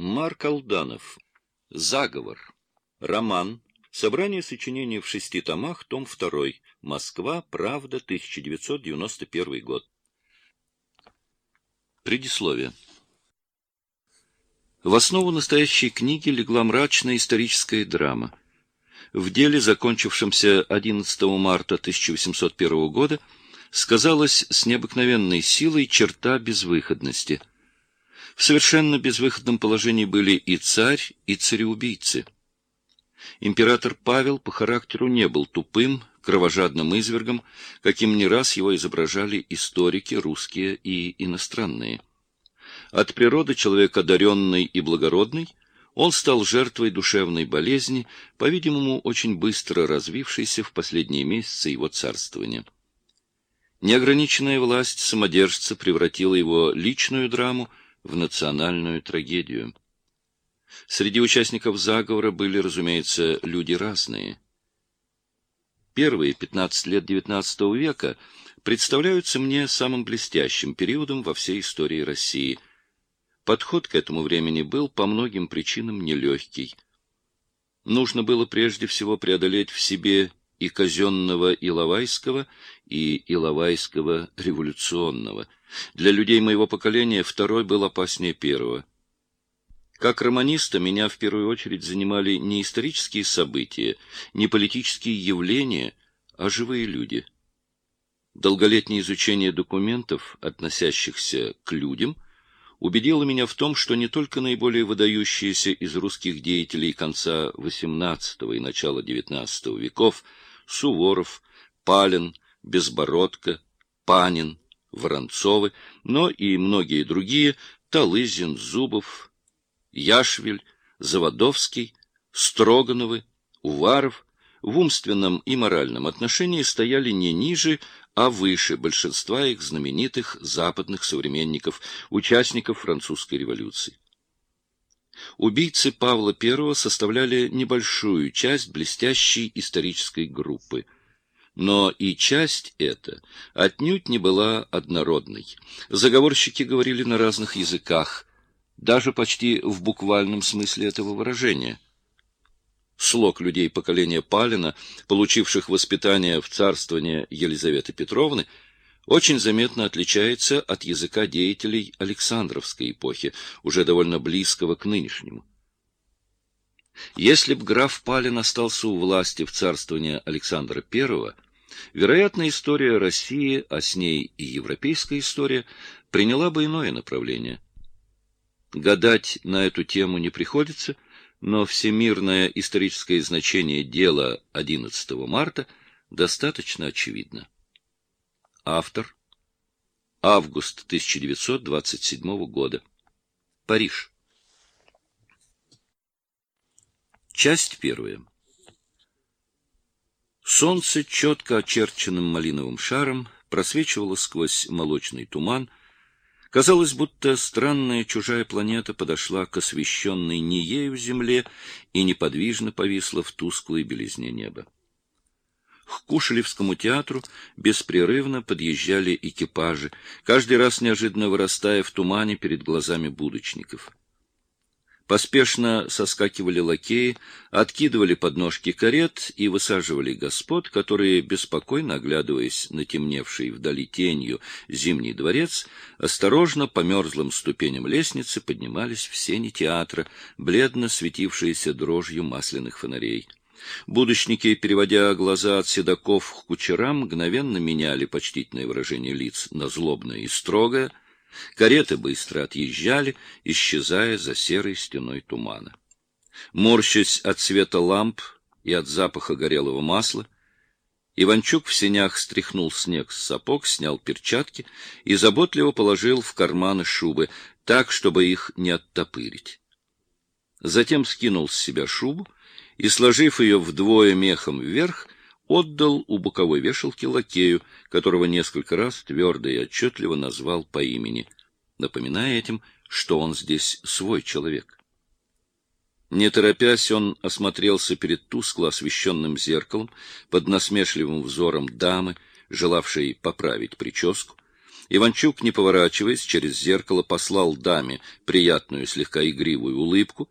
Марк Алданов. Заговор. Роман. Собрание сочинений в шести томах, том 2. Москва. Правда. 1991 год. Предисловие. В основу настоящей книги легла мрачная историческая драма. В деле, закончившемся 11 марта 1801 года, сказалась с необыкновенной силой черта безвыходности – в совершенно безвыходном положении были и царь, и цареубийцы. Император Павел по характеру не был тупым, кровожадным извергом, каким не раз его изображали историки, русские и иностранные. От природы человек одаренный и благородный, он стал жертвой душевной болезни, по-видимому, очень быстро развившейся в последние месяцы его царствования. Неограниченная власть самодержца превратила его личную драму в национальную трагедию. Среди участников заговора были, разумеется, люди разные. Первые 15 лет XIX века представляются мне самым блестящим периодом во всей истории России. Подход к этому времени был по многим причинам нелегкий. Нужно было прежде всего преодолеть в себе и казенного Иловайского, и Иловайского революционного. Для людей моего поколения второй был опаснее первого. Как романиста меня в первую очередь занимали не исторические события, не политические явления, а живые люди. Долголетнее изучение документов, относящихся к людям, убедило меня в том, что не только наиболее выдающиеся из русских деятелей конца XVIII и начала XIX веков – Суворов, Палин, Безбородко, Панин, Воронцовы, но и многие другие — Талызин, Зубов, Яшвель, Заводовский, Строгановы, Уваров — в умственном и моральном отношении стояли не ниже, а выше большинства их знаменитых западных современников, участников французской революции. Убийцы Павла I составляли небольшую часть блестящей исторической группы. Но и часть эта отнюдь не была однородной. Заговорщики говорили на разных языках, даже почти в буквальном смысле этого выражения. Слог людей поколения Палина, получивших воспитание в царствовании Елизаветы Петровны, очень заметно отличается от языка деятелей Александровской эпохи, уже довольно близкого к нынешнему. Если б граф Палин остался у власти в царствовании Александра I, вероятно, история России, а с ней и европейская история, приняла бы иное направление. Гадать на эту тему не приходится, но всемирное историческое значение дела 11 марта достаточно очевидно. Автор. Август 1927 года. Париж. Часть первая. Солнце четко очерченным малиновым шаром просвечивало сквозь молочный туман. Казалось, будто странная чужая планета подошла к освещенной не ею земле и неподвижно повисла в тусклой белизне неба. К Кушелевскому театру беспрерывно подъезжали экипажи, каждый раз неожиданно вырастая в тумане перед глазами будочников. Поспешно соскакивали лакеи, откидывали подножки карет и высаживали господ, которые, беспокойно оглядываясь на темневший вдали тенью зимний дворец, осторожно по мерзлым ступеням лестницы поднимались в сени театра, бледно светившиеся дрожью масляных фонарей. Будущники, переводя глаза от седаков к кучерам, мгновенно меняли почтительное выражение лиц на злобное и строгое. Кареты быстро отъезжали, исчезая за серой стеной тумана. Морщась от света ламп и от запаха горелого масла, Иванчук в сенях стряхнул снег с сапог, снял перчатки и заботливо положил в карманы шубы, так, чтобы их не оттопырить. Затем скинул с себя шубу и, сложив ее вдвое мехом вверх, отдал у боковой вешалки лакею, которого несколько раз твердо и отчетливо назвал по имени, напоминая этим, что он здесь свой человек. Не торопясь, он осмотрелся перед тускло освещенным зеркалом под насмешливым взором дамы, желавшей поправить прическу, Иванчук, не поворачиваясь, через зеркало послал даме приятную, слегка игривую улыбку,